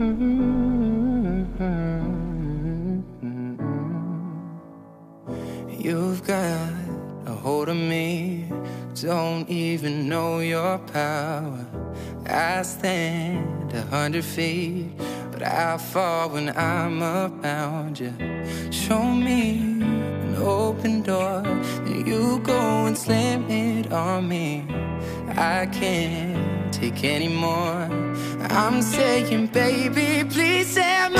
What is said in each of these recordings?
Mm-hmm. You've got a hold of me, don't even know your power. I stand a hundred feet, but I fall when I'm around you. Show me an open door, and you go and slam it on me. I can't take anymore. I'm saying, baby, please have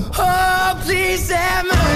Oh, please have